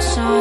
outside.